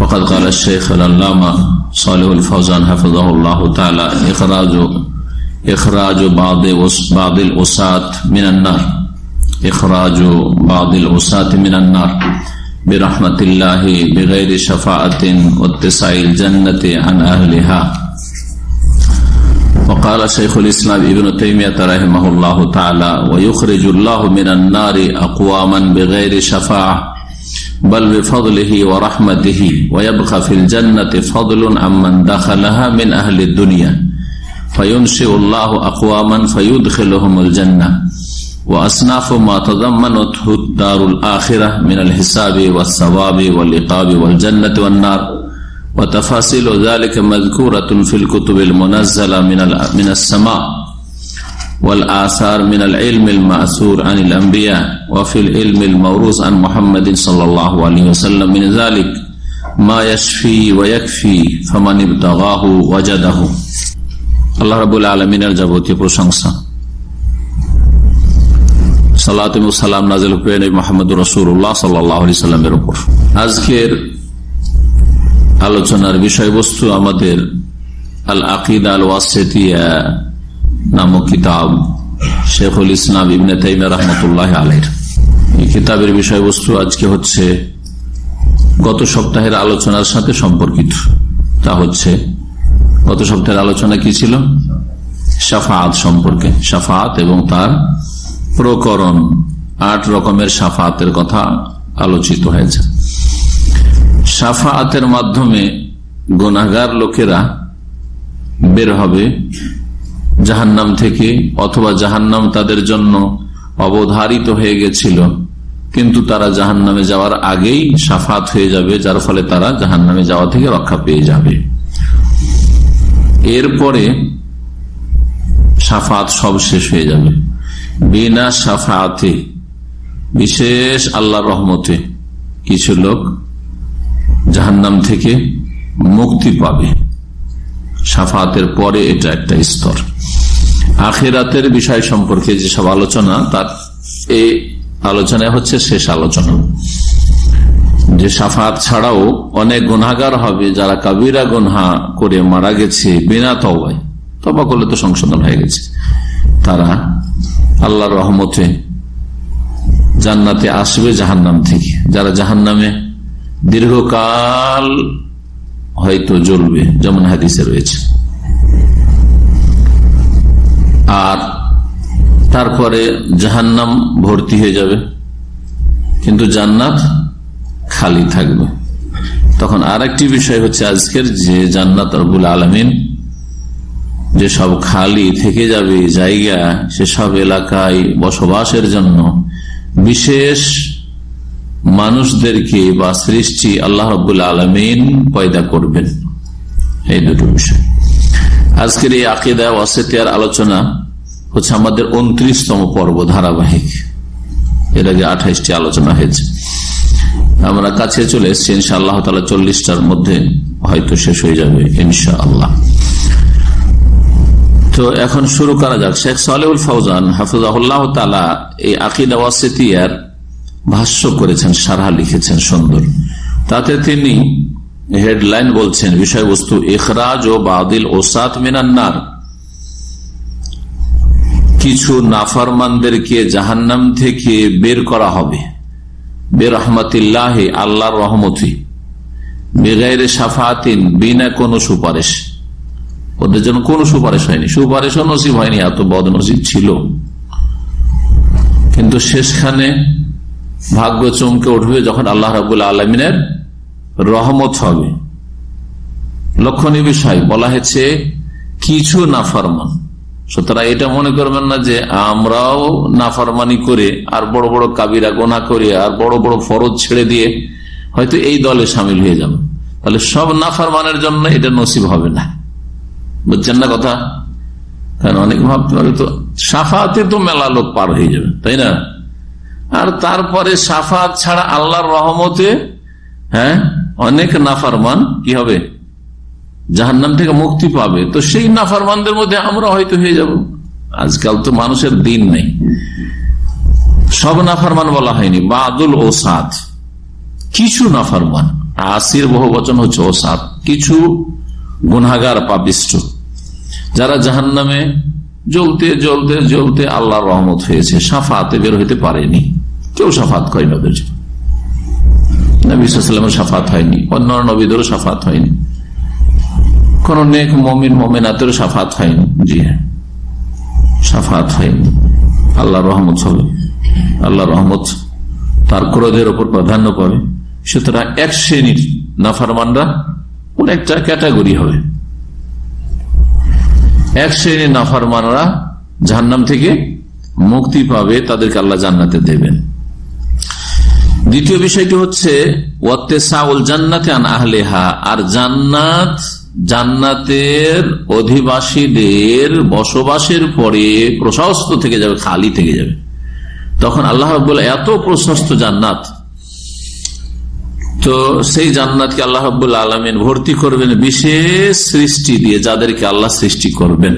فقد قال الشيخ العلامة صالح الفوزان حفظه الله تعالى إخراج إخراج بعض بعض الأساة من النار. إخراج بعض الأساة من النار. برحمة الله بغير شفاعة واتساع الجنة عن أهلها. وقال شيخ الإسلام ابن تيمية رحمه الله تعالى ويخرج الله من النار أقواما بغير شفاعة. بل بفضله ورحمته ويبقى في الجنة فضل عمن دخلها من أهل الدنيا. فينشئ الله أقواما فيدخلهم الجنة. وأصناف ما تضمنته الدار الآخرة من الحساب والثواب والعقاب والجنة والنار. وتفاصيل ذلك مذكورة في الكتب المنزلة من من السماء. والآثار من العلم المأثور عن الأنبياء وفي العلم الموروث عن محمد صلى الله عليه وسلم من ذلك ما يشفي ويكفي فمن ابتغاه وجده আল্লাহ রাবুল আলমিনের যাবতীয় প্রশংসা সালাম সালাম নাজিল হুকেন মোহাম্মদ রসুল্লাহ সাল্লি সাল্লামের উপর আজকের আলোচনার বিষয়বস্তু আমাদের আল আকিদ আল ওয়াসেতিয়া নামক কিতাব শেখুল ইসলাম ইবনে তাইমা রহমতুল্লাহ আলের এই কিতাবের বিষয়বস্তু আজকে হচ্ছে গত সপ্তাহের আলোচনার সাথে সম্পর্কিত। তা হচ্ছে, গত সপ্তাহের আলোচনা কি ছিল? সাফাত সম্পর্কে। সাফাত এবং তার প্রকরণ। আট রকমের সাফাতের কথা আলোচিত হয়েছে। সাফাতের মাধ্যমে গুনাগার লোকেরা বের হবে জাহান্নাম থেকে অথবা জাহান্নাম তাদের জন্য অবধারিত হয়ে গেছিল। কিন্তু তারা জাহান নামে যাওয়ার আগেই সাফাত হয়ে যাবে, যার ফলে তারা জাহান নামে যাওয়া থেকে রক্ষা পেয়ে যাবে। এরপরে সাফাত সব শেষ হয়ে যাবে। বিনা সাফাতে, বিশেষ আল্লাহ রহমতে কিছু লোক জাহান্নাম থেকে মুক্তি পাবে। সাফাতের পরে এটা একটা স্তর। আখেরাতের বিষয় সম্পর্কে যেসব আলোচনা, তার এই আলোচনায় হচ্ছে শেষ আলোচনা। যে সাফাত ছাড়াও অনেক গুনাগার হবে, যারা কাবিরা গুনহা করে মারা গেছে বিনা তবায় তবা করলে তো সংশোধন হয়ে গেছে। তারা আল্লাহ রহমতে জান্নাতে আসবে জাহান্নাম থেকে। যারা জাহান্নামে দীর্ঘকাল হয়তো জ্বলবে, যেমন হাদিসে রয়েছে। আর তারপরে জাহান্নাম ভর্তি হয়ে যাবে, কিন্তু জান্নাত খালি থাকবে। তখন আর একটি বিষয় হচ্ছে আজকের যে জান্নাত রবুল আলমিন, যে সব খালি থেকে যাবে জায়গা সেসব এলাকায় বসবাসের জন্য বিশেষ মানুষদেরকে বা সৃষ্টি আল্লাহ রবুল আলমিন পয়দা করবেন। এই দুটো বিষয়। আজকের এই আকিদা ওয়াসেতিয়ার আলোচনা হচ্ছে আমাদের উনত্রিশতম পর্ব ধারাবাহিক। এর আগে আঠাইশটি আলোচনা হয়েছে। আমরা কাছে চলে এসছি ইনশা আল্লাহ তালা চল্লিশটার মধ্যে হয়তো শেষ হয়ে যাবে ইনশা আল্লাহ তো এখন শুরু করা যাক। শেখ সালেউল ফৌজান হাফিজাহুল্লাহ তালা এই আকিদা ওয়াসেতিয়ার ভাষ্য করেছেন সারা লিখেছেন সুন্দর। তাতে তিনি হেডলাইন বলছেন, বিষয়বস্তু, ইখরাজ ও বাদিল ওসাত মিনান্নার কিছু নাফরমানদেরকে জাহান্নাম থেকে বের করা হবে। বের বেরহমতিল্লাহ, আল্লাহর রহমতি। বেগাইরে সাফাতিন বিনা কোনো সুপারিশ। ওদের জন্য কোনো সুপারিশ হয়নি। সুপারিশও নসিব হয়নি, এত বদ নসিব ছিল। কিন্তু শেষখানে ভাগ্য চমকে উঠবে যখন আল্লাহ রাবুল্লাহ আলমিনের রহমত হবে। লক্ষণীয় বিষয়, বলা হয়েছে, কিছু নাফারমান। সুতরাং এটা মনে করবেন না যে আমরাও নাফারমানি করে, আর বড় বড় কাবিরা গোনা করে, আর বড় বড় ফরজ ছেড়ে দিয়ে হয়তো এই দলে সামিল হয়ে যাবে। তাহলে সব নাফারমানের জন্য এটা নসিব হবে না। বুঝছেন না কথা? কারণ অনেক ভাবতে পারে তো, সাফাতে তো মেলা লোক পার হয়ে যাবে, তাই না? আর তারপরে সাফাত ছাড়া আল্লাহর রহমতে হ্যাঁ অনেক নাফারমান, কি হবে? জাহান্নাম থেকে মুক্তি পাবে। তো সেই নাফারমানদের মধ্যে আমরা হয়তো হয়ে যাব। আজকাল তো মানুষের দিন নেই। সব নাফারমান বলা হয়নি। বাদুল ও সাদ কিছু নাফারমান। আসির বহু বচন হচ্ছে ও সাদ কিছু গুনাগার পাবিষ্ট যারা জাহান নামে জ্বলতে জ্বলতে জ্বলতে আল্লাহর রহমত হয়েছে। সাফাতে বের হইতে পারেনি। কেউ সাফাত করেনি ওদের নবীলামের সাফাত হয়নি। অন্য নবীদেরও সাফাত হয়নি। কোন নেক মমিন, মমিনাতেরও সাফাত হয়নি। জি হ্যাঁ সাফাত হয়নি। আল্লাহ রহমত হবে। আল্লাহ রহমত তার ক্রোধের ওপর প্রাধান্য পাবে। সুতরাং এক শ্রেণির নাফারমানরা কোন একটা ক্যাটাগরি হবে। এক শ্রেণির নাফারমানরা জাহান্নাম থেকে মুক্তি পাবে, তাদেরকে আল্লাহ জান্নাতে দেবেন। দ্বিতীয় বিষয়টি হচ্ছে আর জান্নাত জান্নাতের অধিবাসীদের বসবাসের পরে প্রশস্ত থেকে যাবে, খালি থেকে যাবে। তখন আল্লাহ এত প্রশস্ত জান্নাত, তো সেই জান্নাতকে আল্লাহ রব্বুল আলমিন ভর্তি করবেন বিশেষ সৃষ্টি দিয়ে, যাদেরকে আল্লাহ সৃষ্টি করবেন।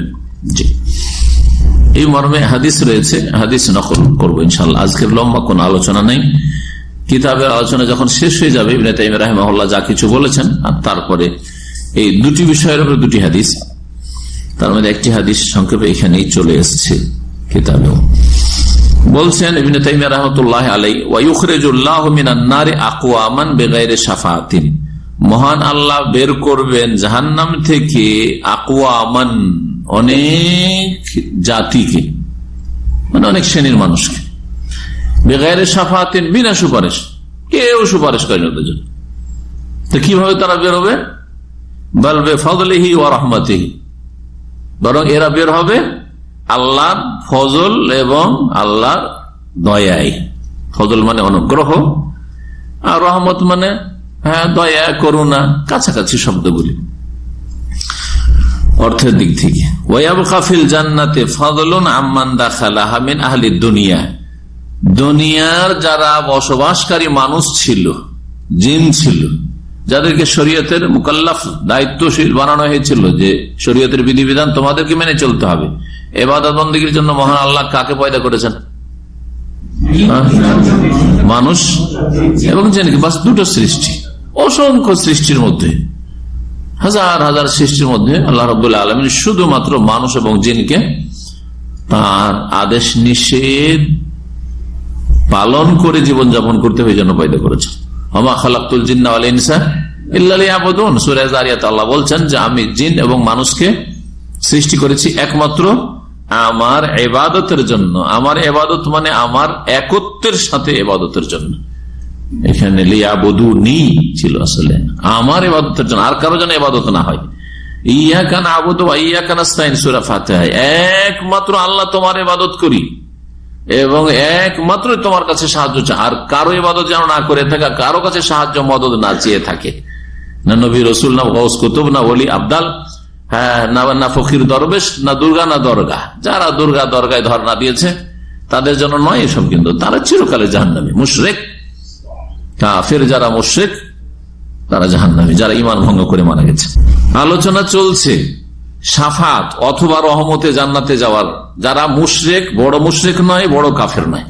এই মর্মে হাদিস রয়েছে, হাদিস নকল করব ইনশাল্লাহ আজকের লম্বা কোন আলোচনা নেই। কিতাবের আলোচনা যখন শেষ হয়ে যাবে, ইবনে তাইম রাহমাহুল্লাহ যা কিছু বলেছেন, আর তারপরে এই দুটি বিষয়ের উপরে দুটি হাদিস, তার মধ্যে একটি হাদিস সংক্ষেপে এখানেই চলে এসছে কিতাবেও। বলছেন ইবিন তাইমিয়া রহমতুল্লাহ আলাই ওয়ুখরেজুল্লাহ মিনান্নারে আকুয়ামান বেগাইরে সাফাতিন মহান আল্লাহ বের করবেন জাহান্নাম থেকে আকুয়ামান অনেক জাতিকে মানে অনেক শ্রেণির মানুষকে। বেগাইরে সাফাতিন বিনা সুপারিশ। কেউ সুপারিশ করেন ওদের জন্য। তো কীভাবে তারা বের হবে? বলবে ফজলিহি ও রহমতিহি। বরং এরা বের হবে আল্লাহর ফজল এবং আল্লাহর দয়াই ফজল মানে অনুগ্রহ, আর রহমত মানে হ্যাঁ দয়া, করুণা, কাছাকাছি শব্দগুলি। অর্থের দিক থেকে। ওয়াব কাফিল জান্নাতে ফজলুন আম্মান দাখালাহামিন আহলি দুনিয়া। দুনিয়ার যারা বসবাসকারী মানুষ ছিল, জিন ছিল, যাদেরকে শরীয়তের মুকাল্লাফ দায়িত্বশীল বানানো হয়েছিল, যে শরীয়তের বিধিবিধান তোমাদেরকে মেনে চলতে হবে। জন্য মহান আল্লাহ কাকে পয়দা করেছেন? মানুষ এবং জেনকে বাস দুটো সৃষ্টি। অসংখ্য সৃষ্টির মধ্যে, হাজার হাজার সৃষ্টির মধ্যে আল্লাহ রবাহ আলমিন শুধুমাত্র মানুষ এবং জিনকে তার আদেশ নিষেধ পালন করে জীবনযাপন করতে হয়ে যেন পয়দা করেছেন হমা খালাকুল জিন্না ইনসা ইবুন সুরাজ আল্লাহ বলছেন যে আমি জিন এবং মানুষকে সৃষ্টি করেছি একমাত্র আমার এবাদতের জন্য। আমার এবাদত মানে আমার একত্বের সাথে এবাদতের জন্য। এখানে লিয়াবধু নি ছিল আসলে। আমার এবাদতের জন্য। আর কারও যেন এবাদত না হয়। ইয়া কান আবুদ ইয়া কান সুরা ফাতে একমাত্র আল্লাহ তোমার এবাদত করি। এবং একমাত্র তোমার কাছে সাহায্য আর কারও এবাদত যেন না করে থাকা, কারও কাছে সাহায্য, মদত না চেয়ে থাকে। না নবী রসুল, না গৌস কুতুব, না বলি আবদাল হ্যাঁ না ফকির দরবেশ, না দুর্গা, না দরগা। যারা দুর্গা দরগায় ধর্ণা দিয়েছে, তাদের জন্য নয় এসব কিন্তু। তারা চিরকালে জাহান্নামী, মুশরেক। কাফের যারা মুশরেক, তারা জাহান্নামী। যারা ইমান ভঙ্গ করে মারা গেছে। আলোচনা চলছে সাফাত অথবা রহমতে জান্নাতে যাওয়ার যারা মুশরেক, বড় মুশরেক নয়, বড় কাফের নয়।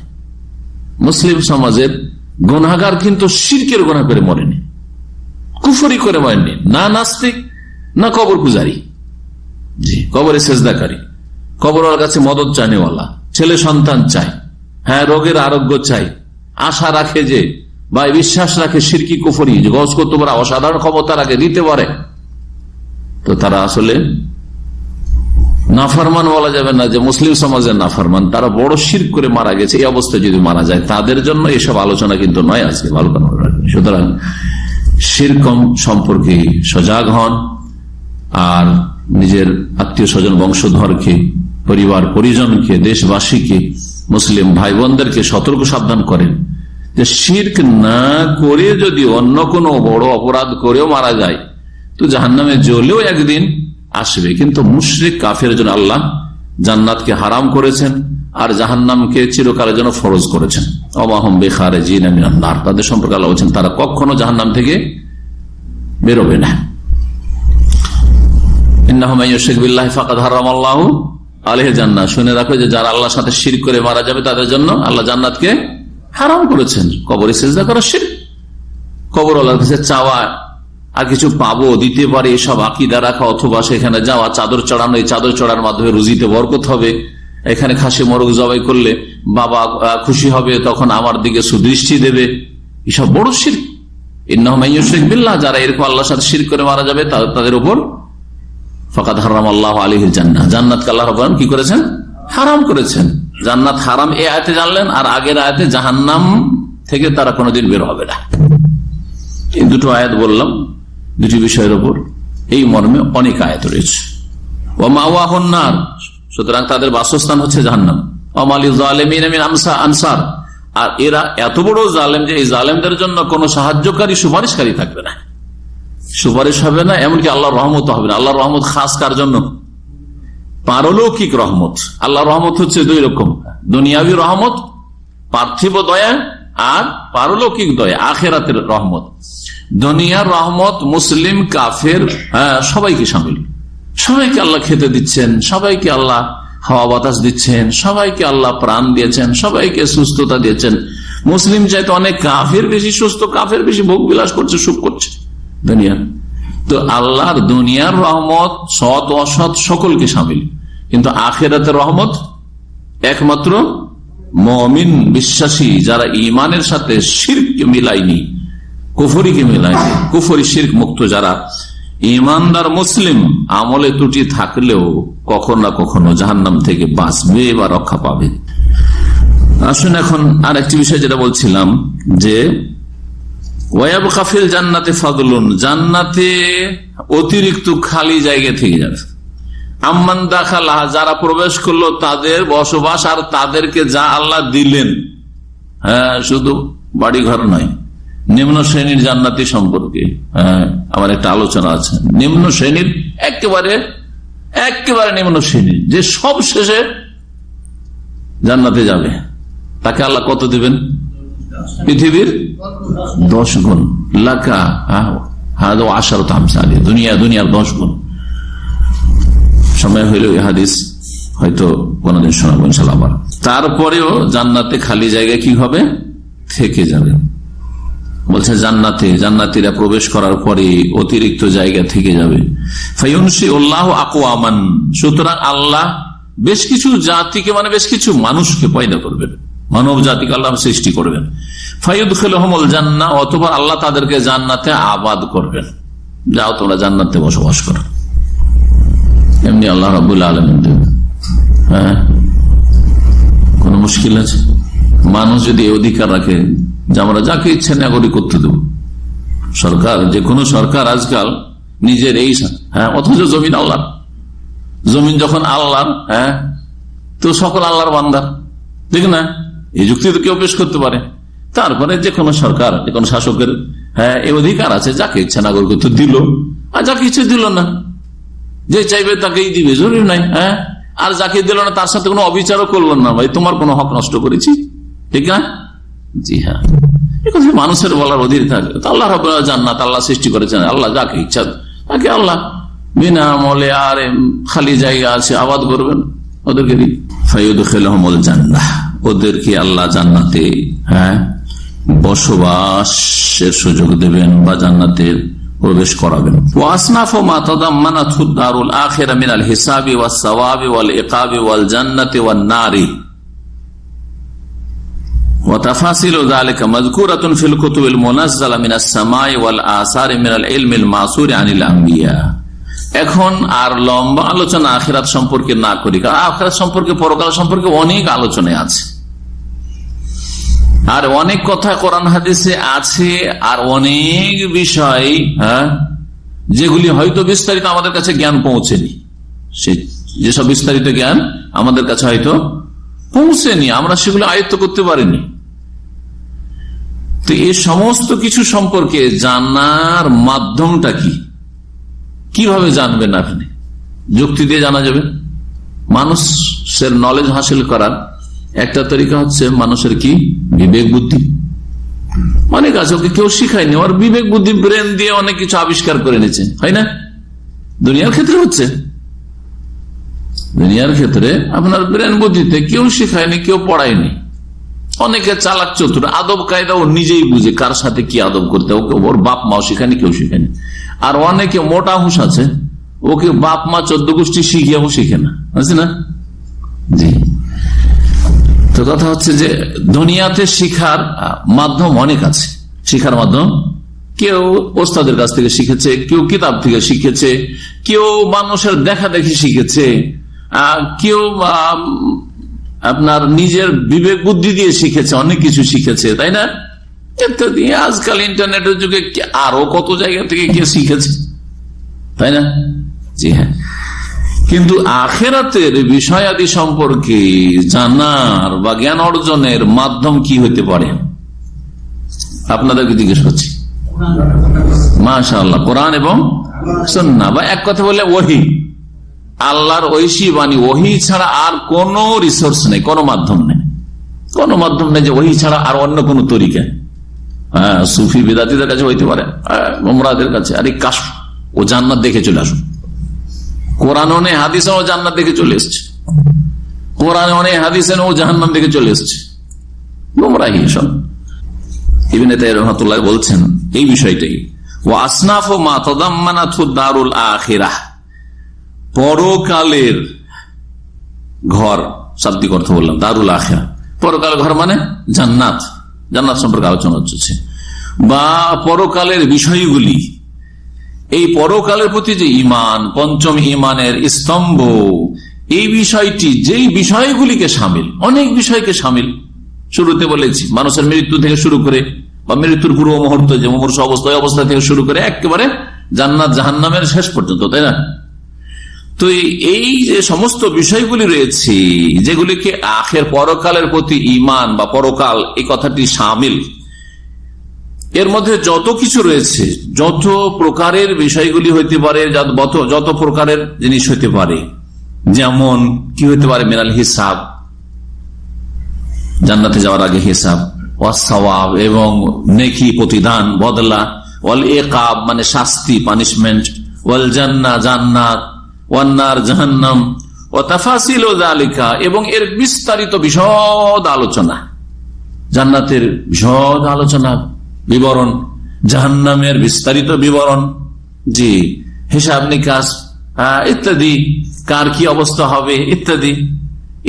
মুসলিম সমাজের গুনাগার কিন্তু শিরকের গোনা করে মরেনি। কুফরি করে মরেনি। না নাস্তিক, না কবর পূজারি জি, কবরে সেজদাকারী। কবরের কাছে মদত চানেওয়ালা। ছেলে সন্তান চাই হ্যাঁ রোগের আরোগ্য চাই। আশা রাখে যে, বা বিশ্বাস রাখে সিরকি কুফরি। যে, গজ করতে অসাধারণ ক্ষমতা রাখে দিতে পারে। তো তারা আসলে নাফারমান বলা যাবে না যে মুসলিম সমাজের নাফারমান। তারা বড় শির করে মারা গেছে, এই অবস্থায় যদি মারা যায়, তাদের জন্য এসব আলোচনা কিন্তু নয় আজকে, ভালো সুতরাং শিরকম সম্পর্কে সজাগ হন আর নিজের আত্মীয় স্বজন, বংশধরকে, পরিবার, পরিজনকে, দেশবাসীকে, মুসলিম ভাই বোনদেরকে সতর্ক সাবধান করেন যে শির্ক না করে যদি অন্য কোনো বড় অপরাধ করেও মারা যায়, তো জাহান্নামে জ্বলেও একদিন আসবে। কিন্তু মুশরিক কাফের জন্য আল্লাহ জান্নাতকে হারাম করেছেন আর জাহান্নামকে চিরকালের জন্য ফরজ করেছেন। অমাহম বেখারে জিনার তাদের সম্পর্কে আল্লাহ বলছেন, তারা কখনো জাহান্নাম থেকে বেরোবে না। শুনে রাখো যে যারা আল্লাহর সাথে শির করে মারা যাবে, তাদের জন্য আল্লাহ জান্নাতকে হারাম করেছেন। শির কবর কাছে চাওয়া আর কিছু পাবো, দিতে পারে এসব আকিদা রাখা, অথবা সেখানে যাওয়া, চাদর চড়ানো, এই চাদর চড়ার মাধ্যমে রুজিতে বরকত হবে। এখানে খাসি মরগ জবাই করলে বাবা খুশি হবে, তখন আমার দিকে সুদৃষ্টি দেবে। এসব বড় শির বিল্লাহ, যারা এরকম আল্লাহর সাথে শির করে মারা যাবে তাদের উপর ফকাত হারাম আল্লাহ আলিহিল জান্না জান্নাত আল্লাহ কি করেছেন? হারাম করেছেন। জান্নাত হারাম এ আয়তে জানলেন, আর আগের আয়তে জাহান্নাম থেকে তারা কোনোদিন বের হবে না। এই দুটো আয়াত বললাম। দুটি বিষয়ের ওপর এই মর্মে অনেক আয়াত রয়েছে। ও সুতরাং তাদের বাসস্থান হচ্ছে জাহান্নাম। আনসার, আর এরা এত বড় জালেম যে এই জালেমদের জন্য কোন সাহায্যকারী সুপারিশকারী থাকবে না। সুপারিশ হবে না, এমনকি আল্লাহ রহমত হবে না। আল্লাহ রহমত খাস কার জন্য? পারলৌকিক রহমত। আল্লাহ রহমত হচ্ছে দুই রকম, দুনিয়াবি রহমত, পার্থিব দয়া আর পারলৌকিক দয়া, আখেরাতের রহমত। দুনিয়ার রহমত, মুসলিম, কাফের হ্যাঁ সবাইকে সামিল। সবাইকে আল্লাহ খেতে দিচ্ছেন, সবাইকে আল্লাহ হাওয়া বাতাস দিচ্ছেন, সবাইকে আল্লাহ প্রাণ দিয়েছেন, সবাইকে সুস্থতা দিয়েছেন। মুসলিম চাইতে অনেক কাফের বেশি সুস্থ, কাফের বেশি ভোগ বিলাস করছে, সুখ করছে দুনিয়ার তো আল্লাহর দুনিয়ার রহমত, সৎ, অসৎ সকলকে সামিল। কিন্তু আখেরাতের রহমত একমাত্র মমিন বিশ্বাসী যারা ইমানের সাথে শিরকে মিলাইনি কুফরিকে মিলাইনি কুফরি শির্ক মুক্ত যারা। ইমানদার মুসলিম, আমলে ত্রুটি থাকলেও কখন না কখনো জাহান্নাম থেকে বাঁচবে বা রক্ষা পাবে। আসুন এখন আর একটি বিষয় যেটা বলছিলাম, যে ওয়াব কাফিল জান্নাতে ফাদলুন, জান্নাতে অতিরিক্ত খালি জায়গা থেকে যাবে। আম্মান দাখালা, যারা প্রবেশ করল তাদের বসবাস আর তাদেরকে যা আল্লাহ দিলেন। হ্যাঁ শুধু বাড়ি ঘর নয় নিম্ন শ্রেণির জান্নাতি সম্পর্কে হ্যাঁ আমার একটা আলোচনা আছে। নিম্ন শ্রেণির একেবারে একেবারে নিম্ন শ্রেণির যে সব শেষে জান্নাতে যাবে। তাকে আল্লাহ কত দিবেন? পৃথিবীর দশ গুণ। লাকা আশার তামসালি দুনিয়া, দুনিয়ার দশ গুণ। সময় হইল হাদিস হয়তো কোনদিন শোনাবো ইনশাল্লাহ আবার। তারপরেও জান্নাতে খালি জায়গা কি হবে? থেকে যাবে। বলছে, জান্নাতে, জান্নাতিরা প্রবেশ করার পরে অতিরিক্ত জায়গা থেকে যাবে। আকোয়ামান সুতরাং আল্লাহ বেশ কিছু জাতিকে মানে বেশ কিছু মানুষকে পয়দা করবেন। মানব জাতিকে আল্লাহ সৃষ্টি করবেন। ফাইদ খেলহমল জান্না অথবা আল্লাহ তাদেরকে জান্নাতে আবাদ করবেন। যাও তোমরা জান্নাতে বসবাস করো। এমনি আল্লাহ রবুল আলম হ্যাঁ? কোন মুশকিল আছে? মানুষ যদি অধিকার রাখে যে আমরা যাকে ইচ্ছে নাগরিক করতে দেব। সরকার, যে কোনো সরকার আজকাল নিজের এই হ্যাঁ অথচ জমিন আল্লাহ জমিন যখন আল্লাহর হ্যাঁ তো সকল আল্লাহর বান্দার। ঠিক না? এই যুক্তি তো কেউ পেশ করতে পারে। তারপরে যে কোনো সরকার, যে কোনো শাসকের হ্যাঁ এই অধিকার আছে, যাকে ইচ্ছা নাগরিকত্ব দিল, আর যাকে ইচ্ছে দিল না। যে চাইবে তাকেই দিবে, জরুরি নাই হ্যাঁ? আর যাকে দিল না, তার সাথে কোনো অবিচারও করল না, ভাই, তোমার কোনো হক নষ্ট করেছি। ঠিক না? জি হ্যাঁ। মানুষের বলার অধীর থাকে। আল্লাহ জান্নাত আল্লাহ সৃষ্টি করেছেন। আল্লাহ যাকে ইচ্ছা তাকে আল্লাহ বিনা আমলে আর খালি জায়গা আছে আবাদ করবেন। ওদেরকে ফাইদ খেলহমল জান্না ওদেরকে আল্লাহ জান্নাতে হ্যাঁ বসবাসের সুযোগ দেবেন বা জান্নাতের প্রবেশ করাবেন? ওয়াসনাফ ও মাতাদাম্মানাতুদ্দারুল আখিরা মিনাল হিসাবি ওয়াস সাওয়াবি ওয়াল ইকাবি ওয়াল জান্নাতি ওয়ান নারি। وتفاصيل ذلك مذكورة في الكتب المنزلة من السماء والآثار من العلم المعصور عن الأنبياء এখন আর লম্বা আলোচনা আখেরাত সম্পর্কে না করি কারণ আখেরাত সম্পর্কে পরকাল সম্পর্কে অনেক আলোচনায় আছে আর অনেক কথা কোরআন হাদিসে আছে আর অনেক বিষয় হ্যাঁ যেগুলি হয়তো বিস্তারিত আমাদের কাছে জ্ঞান পৌঁছেনি সে যেসব বিস্তারিত জ্ঞান আমাদের কাছে হয়তো পৌঁছেনি আমরা সেগুলো আয়ত্ত করতে পারিনি তো এই সমস্ত কিছু সম্পর্কে জানার মাধ্যমটা কি? কীভাবে জানবেন আপনি? যুক্তি দিয়ে জানা যাবে। মানুষের নলেজ হাসিল করার একটা তরিকা হচ্ছে মানুষের কি? বিবেক বুদ্ধি। অনেক আছে, ওকে কেউ শিখায়নি। ওর বিবেক বুদ্ধি ব্রেন দিয়ে অনেক কিছু আবিষ্কার করে নিচ্ছে হয় না? দুনিয়ার ক্ষেত্রে হচ্ছে। দুনিয়ার ক্ষেত্রে আপনার ব্রেন বুদ্ধিতে কেউ শিখায়নি, কেউ পড়ায়নি। অনেকে চালাক চতুর। আদব কায়দা ও নিজেই বুঝে কার সাথে কি আদব করতে ওকে ওর বাপ মাও শেখায়নি, কেউ শেখায়নি। আর অনেকে মোটা হুঁশ আছে, ওকে বাপ মা চোদ্দ গোষ্ঠী শিখিয়াও শিখে না। আছে না? জি। তো কথা হচ্ছে যে, দুনিয়াতে শিখার মাধ্যম অনেক আছে। শিখার মাধ্যম? কেউ ওস্তাদের কাছ থেকে শিখেছে, কেউ কিতাব থেকে শিখেছে, কেউ মানুষের দেখা দেখি শিখেছে কেউ আপনার নিজের বিবেক বুদ্ধি দিয়ে শিখেছে, অনেক কিছু শিখেছে, তাই না? আজকাল ইন্টারনেটের যুগে আরও কত জায়গা থেকে কে শিখেছে? তাই না? জি হ্যাঁ। কিন্তু আখেরাতের বিষয়াদি সম্পর্কে জানার বা জ্ঞান অর্জনের মাধ্যম কি হতে পারে? আপনাদেরকে জিজ্ঞেস করছি। মাশা আল্লাহ কোরআন এবং সন্না বা এক কথা বললে ওহি। আল্লাহর ঐশী বাণী, ওহি ছাড়া আর কোন রিসোর্স নেই, কোন মাধ্যম নেই। কোন মাধ্যম নেই যে ওহি ছাড়া আর অন্য কোন তরিকা। হ্যাঁ সুফি বিদাতিদের কাছে হইতে পারে মোমরাদের কাছে। আরে কাশ, ও জান্নাত দেখে চলে আসুন। কোরআন নেই হাদিস ও জান্নাত দেখে চলে এসছে। কোরআন নেই হাদিস ও জাহান্নাম দেখে চলে এসছে। গোমরাহি সব বলছেন এই বিষয়টাই। ও আসনাফ ও মা তদাম্মানাথু দারুল আখিরাহ। পরকালের ঘর, শাব্দিক অর্থ বললাম, দারুল আখেরা পরকাল ঘর মানে জান্নাত জান্নাত সম্পর্কে আলোচনা হচ্ছে। বা পরকালের বিষয়গুলি, এই পরকালের প্রতি যে ইমান পঞ্চম ইমানের স্তম্ভ, এই বিষয়টি যেই বিষয়গুলিকে সামিল, অনেক বিষয়কে সামিল, শুরুতে বলেছি, মানুষের মৃত্যু থেকে শুরু করে, বা মৃত্যুর পূর্ব মুহূর্ত যে মুমূর্ষ অবস্থা অবস্থা থেকে শুরু করে, একেবারে জান্নাত জাহান্নামের শেষ পর্যন্ত, তাই না? তো এই যে সমস্ত বিষয়গুলি রয়েছে, যেগুলিকে আখের পরকালের প্রতি ইমান বা পরকাল, এই কথাটি সামিল। এর মধ্যে যত কিছু রয়েছে, যত প্রকারের বিষয়গুলি হইতে পারে, যত প্রকারের জিনিস হইতে পারে, যেমন কি হইতে পারে, মেনাল হিসাব, জান্নাতে যাওয়ার আগে হিসাব ওয়াসওয়াব এবং নেকি প্রতিদান, বদলা ওয়াল একাব মানে শাস্তি পানিশমেন্ট ওয়াল জান্না জান্নাত ওয়ান্নার জাহান্নাম ও তাফাসিল ও জালিকা এবং এর বিস্তারিত বিশদ আলোচনা। জান্নাতের বিশদ আলোচনা, বিবরণ, জাহান্নামের বিস্তারিত বিবরণ, জি, হিসাব নিকাশ ইত্যাদি, কার কি অবস্থা হবে, ইত্যাদি।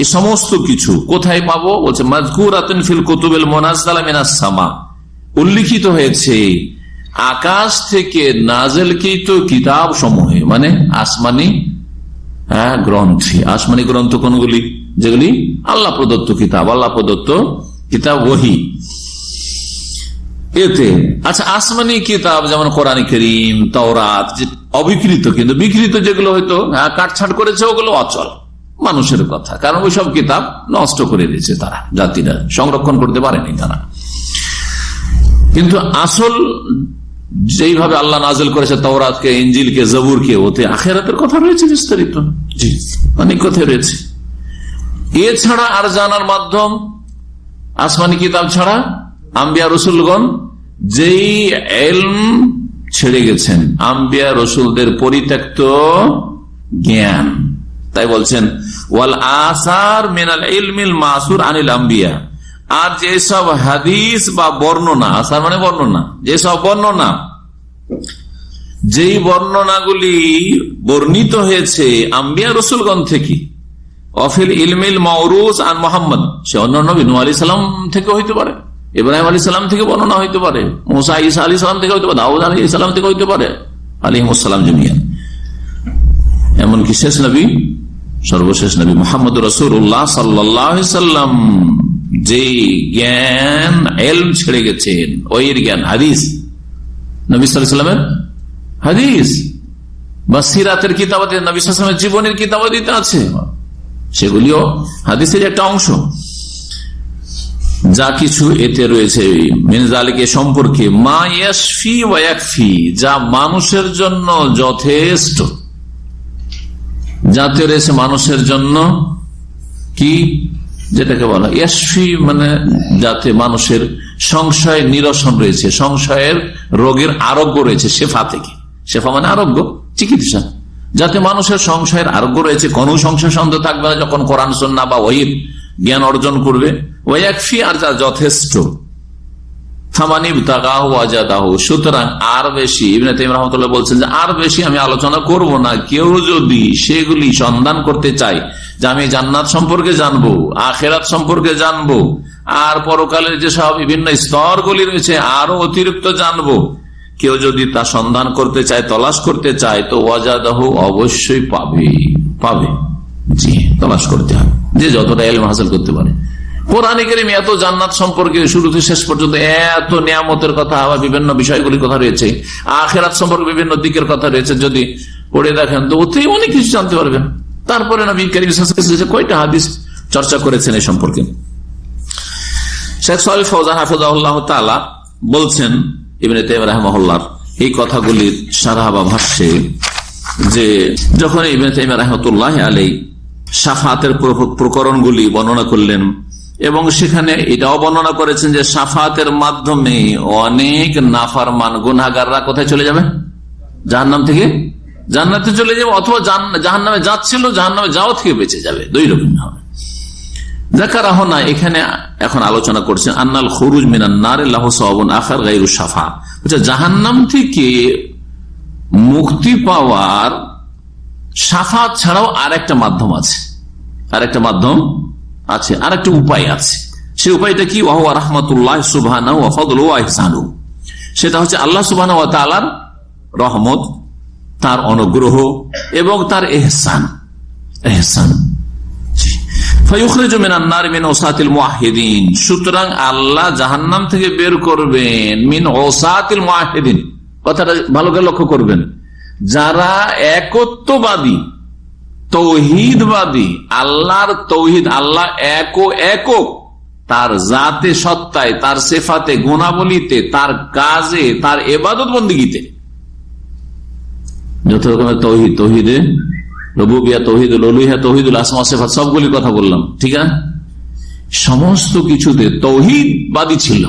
এই সমস্ত কিছু কোথায় পাবো? বলছে মাজকুর ফিল কুতুবেল মোনাজামা উল্লিখিত হয়েছে, আকাশ থেকে নাজেলকৃত কিতাব সমূহে মানে আসমানি হ্যাঁ গ্রন্থে। আসমানি গ্রন্থ কোনগুলি? যেগুলি আল্লাহ প্রদত্ত কিতাব। আল্লাহ প্রদত্ত কিতাব, ওহি। এতে আচ্ছা আসমানি কিতাব যেমন কোরআন করিম, তওরাত অবিকৃত কিন্তু বিকৃত যেগুলো হয়তো কাটছাট করেছে, ওগুলো অচল, মানুষের কথা। কারণ ওই সব কিতাব নষ্ট করে দিয়েছে তারা, জাতিরা, সংরক্ষণ করতে পারেনি তারা। কিন্তু আসল যেইভাবে আল্লাহ নাজল করেছে তওরাতকে ইঞ্জিলকে জবুরকে ওতে আখেরাতের কথা রয়েছে বিস্তারিত। জি। অনেক কথা রয়েছে। এছাড়া আর জানার মাধ্যম আসমানি কিতাব ছাড়া আম্বিয়া রসুলগণ যেই এলম ছেড়ে গেছেন আম্বিয়া রসুলদের পরিত্যক্ত জ্ঞান। তাই বলছেন ওয়াল আসার মিনাল ইলমিল মাসুর আনিল আম্বিয়া। আর যেসব হাদিস বা বর্ণনা আসার মানে বর্ণনা যেসব বর্ণনা যেই বর্ণনাগুলি বর্ণিত হয়েছে আম্বিয়া রসুলগঞ্জ থেকে, অফিল ইলমিল মৌরুজ আর মোহাম্মদ, সে অন্য নবী নু আলি সালাম থেকে হইতে পারে, ইব্রাহিম আলী সালাম থেকে বর্ণনা হইতে পারে, মোসা ইসা আলী সালাম থেকে হইতে পারে, দাউদ আলী সালাম থেকে হইতে পারে আলিমসালাম জমিয়ান। এমনকি শেষ নবী, সর্বশেষ নবী মোহাম্মদ রসুল্লাহ সাল্লাম যে জ্ঞান, এলম ছেড়ে গেছেন, ওই জ্ঞান, হাদিস। নবী সাল্লামের হাদিস। বা সিরাতের কিতাবাদি নবী সাল্লামের জীবনের কিতাবাদিতে আছে। সেগুলিও হাদিসের একটা অংশ। যা কিছু এতে রয়েছে মিনজালিকে সম্পর্কে। মা ইয়াসফি ওয়াকফি যা মানুষের জন্য যথেষ্ট। যাতে রয়েছে মানুষের জন্য কি? যেটাকে বলা ইয়াসফি মানে যাতে মানুষের সংশয় নিরসন রয়েছে, সংশয়ের রোগের আরোগ্য রয়েছে, শেফা থেকে। শেফা মানে আরোগ্য, চিকিৎসা। যাতে মানুষের সংশয়ের আরোগ্য রয়েছে, কোন সংশয় সন্দেহ থাকবে না, যখন কোরআন সন্না বা ওহির জ্ঞান অর্জন করবে। ওই একফি আর যা যথেষ্ট। আর বেশি আমি আলোচনা করব না। কেউ যদি সেগুলি সন্ধান করতে চাই যে আমি জান্নাত সম্পর্কে জানব, আখেরাত সম্পর্কে জানব আর পরকালের যে সব বিভিন্ন স্তরগুলি রয়েছে আরও অতিরিক্ত জানব। কেউ যদি তা সন্ধান করতে চায়, তলাশ করতে চায়, তো ওয়াজাদাহ অবশ্যই পাবে পাবে। জি, তলাশ করতে হবে। যে যতটা এলম হাসিল করতে পারে। এত জান্নাত সম্পর্কে শেষ পর্যন্ত এত নিয়ামতের কথা বা বিভিন্ন বিষয়গুলির কথা রয়েছে। আখেরাত সম্পর্কে বিভিন্ন দিকের কথা রয়েছে। যদি পড়ে দেখেন, তো অনেক কিছু জানতে পারবেন। তারপরে কয়টা হাদিস চর্চা করেছেন এই সম্পর্কে? শেখ সাল ফৌজান হাফিজাহ তালা বলছেন, ইবনে তেম রাহমহল্লার এই কথাগুলির সারা বা ভাষ্যে যে যখন ইবনে তেম রাহমতুল্লাহ আলী সাফাতের প্রকরণগুলি বর্ণনা করলেন এবং সেখানে এটাও বর্ণনা করেছেন যে সাফাতের মাধ্যমে অনেক নাফার মান গুনাগাররা কোথায় চলে যাবে? জাহান নাম থেকে? জান্নাতে চলে যাবে অথবা জাহান নামে যাচ্ছিল জাহান নামে যাওয়া থেকে বেঁচে যাবে। দুই রকম হবে দেখা রাহ না এখানে এখন আলোচনা করছেন, আন্নাল খরুজ মিনান্নার আখার গাইরু সাফা জাহান্নাম থেকে মুক্তি পাওয়ার সাফাত ছাড়াও আর একটা মাধ্যম আছে। আর একটা মাধ্যম আছে আর একটা উপায় আছে। সে উপায়টা কি? ওহ রহমতুল্লাহ সুবাহান সেটা হচ্ছে আল্লাহ সুবাহ রহমত, তার অনুগ্রহ এবং তার এহসান এহসান সুতরাং আল্লাহ জাহান্নাম থেকে বের করবেন মিন ওসাতিল মাহেদিন কথাটা ভালো করে লক্ষ্য করবেন। যারা একত্ববাদী, তৌহিদবাদী, আল্লাহর তৌহিদ, আল্লাহ এক একক, তার জাতে, সত্তায়, তার সেফাতে, গুণাবলিতে, তার কাজে, তার এবাদত বন্দীগীতে যত রকমের তৌহিদ, তৌহিদে রবুবিয়া তৌহিদুল অলুহিয়া তৌহিদুল আসমা, সেফাত সবগুলি কথা বললাম, ঠিক আছে? সমস্ত কিছুতে তৌহিদবাদী ছিল।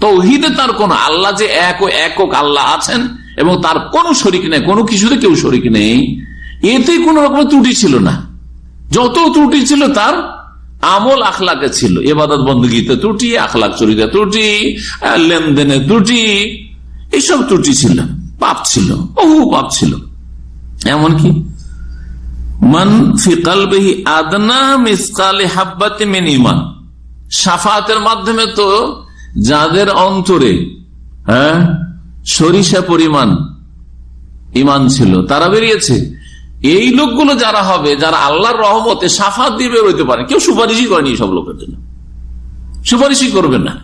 তৌহিদে তার কোন আল্লাহ যে এক ও একক আল্লাহ আছেন এবং তার কোন শরিক নেই, কোনো কিছুতে কেউ শরিক নেই, এতে কোন রকমের ত্রুটি ছিল না। যত ত্রুটি ছিল তার আমল আখলাকে ছিল। এবাদত বন্দীতে ত্রুটি, আখলাক চরিতে ত্রুটি, লেনদেনে ত্রুটি এইসব ত্রুটি ছিল, পাপ ছিল, বহু পাপ ছিল। এমনকি মন ফিকালবেহি আদনা মিসকালে হাব্বাতে মেন সাফাতের মাধ্যমে তো যাদের অন্তরে হ্যাঁ সরিষা পরিমাণ ইমান ছিল, তারা বেরিয়েছে। এই লোকগুলো যারা হবে, যারা আল্লাহর রহমতে সাফাত দিয়ে বেরোতে পারে, কেউ সুপারিশই করেনি সব লোকের জন্য। সুপারিশই করবেন না।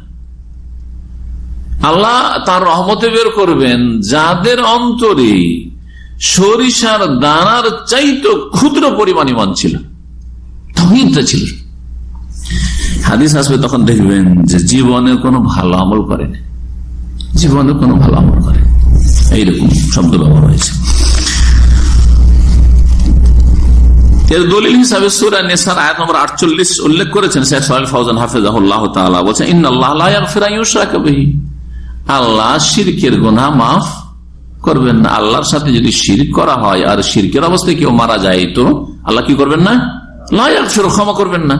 আল্লাহ তার রহমতে বের করবেন যাদের অন্তরে সরিষার দানার চাইতো ক্ষুদ্র পরিমাণ ইমান ছিল। তহিদটা ছিল। হাদিস আসবে তখন দেখবেন যে জীবনে কোনো ভালো আমল করেন। জীবনে কোনো ভালো আমল করে এইরকম শব্দ ব্যবহার হয়েছে। এর দলিল হিসাবে সুরা নেসার আয়াত নম্বর আটচল্লিশ উল্লেখ করেছেন শেখ সোহেল ফৌজান হাফিজাহুল্লাহ বলছেন ইয়াগফিরু আল্লাহ শিরকের গুনাহ মাফ করবেন না। আল্লাহর সাথে যদি শিরক করা হয়, আর শিরকের অবস্থায় কেউ মারা যায়, তো আল্লাহ কি করবেন না? ক্ষমা করবেন না।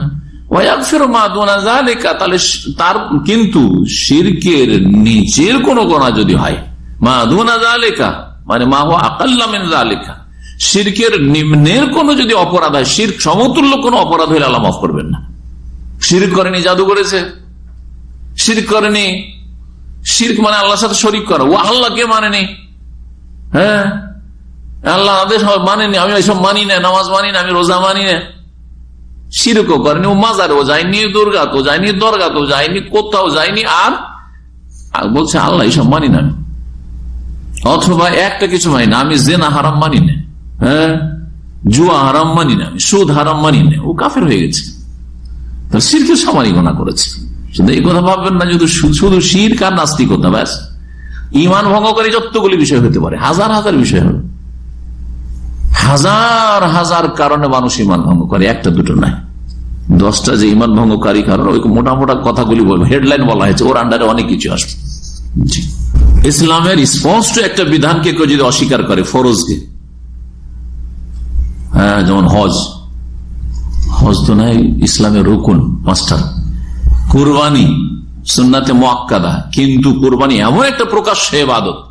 তার কিন্তু শিরকের নিচের কোন গোনা যদি হয়, মা মানে শিরকের নিম্নের কোন যদি অপরাধ হয় শির সমতুল্য কোন অপরাধ আল্লাহ করবেন না। শির করেনি, জাদু করেছে। শির করেনি, শির্ক মানে আল্লাহর সাথে শরিক করা। ও আল্লাহকে মানেনি। হ্যাঁ? আল্লাহ আদেশ মানেনি। আমি ওইসব মানি না, নামাজ মানি না, আমি রোজা মানি না। সিরকও করেনি, ও মাজারও যায়নি দুর্গা তো যায়নি দরগা তো যায়নি, কোথাও যায়নি, আর বলছে, আল্লাহ এইসব মানি না অথবা একটা কিছু মানি না, আমি জেনা হারাম মানি না হ্যাঁ? জুয়া হারাম মানি না আমি, সুদ হারাম মানি না, ও কাফের হয়ে গেছে। সিরকে সামারি গোনা করেছে। শুধু এই কথা ভাববেন না যদি শুধু শির কার নাস্তিকতা, ব্যাস। ইমান ভঙ্গকারী যতগুলি বিষয় হতে পারে, হাজার হাজার বিষয় হবে হাজার হাজার কারণে মানুষ ইমান ভঙ্গ করে, একটা দুটো নাই। দশটা যে ইমান ভঙ্গকারী কারণ, ওই মোটা কথাগুলি বলব, হেডলাইন বলা হয়েছে, ওর আন্ডারে অনেক কিছু আসবে। ইসলামের স্পষ্ট একটা বিধানকে কেউ যদি অস্বীকার করে, ফরজকে। হ্যাঁ যেমন হজ। হজ তো নাই, ইসলামের রুকুন, মাস্টার। কুরবানি সুন্নাতে মোয়াক্কাদা। কিন্তু কোরবানি এমন একটা প্রকাশ এবাদত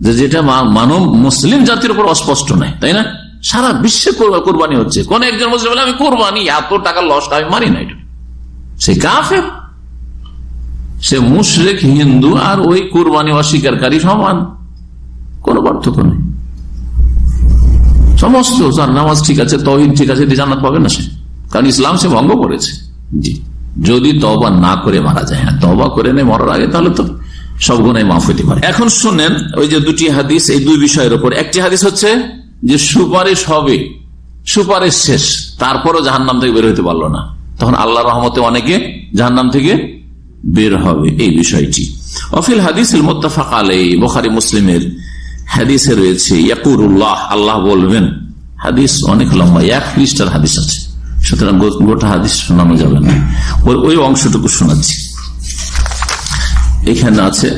যে যেটা মানব মুসলিম জাতির উপর অস্পষ্ট নাই তাই না? সারা বিশ্বে কোরবানি হচ্ছে। কোন একজন মুসলিম বলে, আমি কোরবানি, এত টাকা লস আমি মানি না এটা। সে কাফের। সে মুশরেক, হিন্দু, আর ওই কোরবানি অস্বীকারী সমান। কোন পার্থক্য নেই। সমস্ত নামাজ ঠিক আছে, তহিদ ঠিক আছে জান্নাত পাবে না সে। কারণ ইসলাম সে ভঙ্গ করেছে। জি। যদি তবা না করে মারা যায় হ্যাঁ তবা করে নেই মরার আগে, তাহলে তো সব গুণাই মাফ হইতে পারে। এখন শুনেন, ওই যে দুটি হাদিস, এই দুই বিষয়ের উপর। একটি হাদিস হচ্ছে যে সুপারিশ হবে, সুপারিশ শেষ, তারপরও জাহান্নাম থেকে বের হইতে পারল না। তখন আল্লাহ রহমতে অনেকে জাহান্নাম থেকে বের হবে, এই বিষয়টি। অফিল হাদিস মোত্তাফাক আলাই বোখারি, মুসলিমের হাদিসে রয়েছে, ইয়াকুরুল্লাহ, আল্লাহ বলবেন, হাদিস অনেক লম্বা, এক খ্রিস্টার হাদিস আছে। সুতরাং গোটা হাদিস শোনানো যাবে না। ওই ওই অংশটুকু শোনাচ্ছি। এখানে আছে,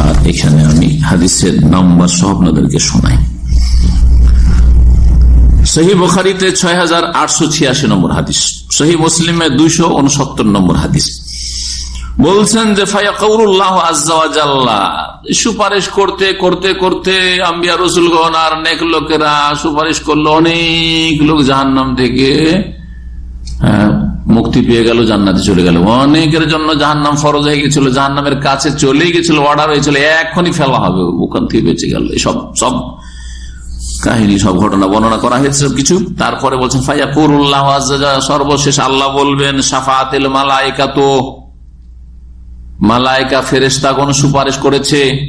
আর এখানে আমি হাদিসের নাম সহ আপনাদেরকে শোনাই। সহি বখারিতে ছয় হাজার আটশো ছিয়াশি নম্বর হাদিস, সহি মুসলিমে দুইশো উনসত্তর নম্বর হাদিস। বলছেন যে ফায়াকুল্লাহ আজ্লাহ সুপারিশ করতে করতে করতে আম্বিয়া রসুলগণ আর অনেক লোকেরা সুপারিশ করল অনেক লোক জাহান্নাম থেকে মুক্তি পেয়ে গেল, জান্নাতে চলে গেল। অনেকের জন্য জাহান্নাম ফরজ হয়ে গেছিল, জাহান্নামের কাছে চলে গেছিল অর্ডার হয়েছিল, এখনই ফেলা হবে, ওখান থেকে বেঁচে গেল। সব সব কাহিনী, সব ঘটনা বর্ণনা করা হয়েছে, সব কিছু। তারপরে বলছেন ফাইয়া ফাইয়াকুরুল্লাহ সর্বশেষ আল্লাহ বলবেন সাফাতিল মালাইকা তো মালাইকা ফেরেস্তাগণ সুপারিশ করেছে।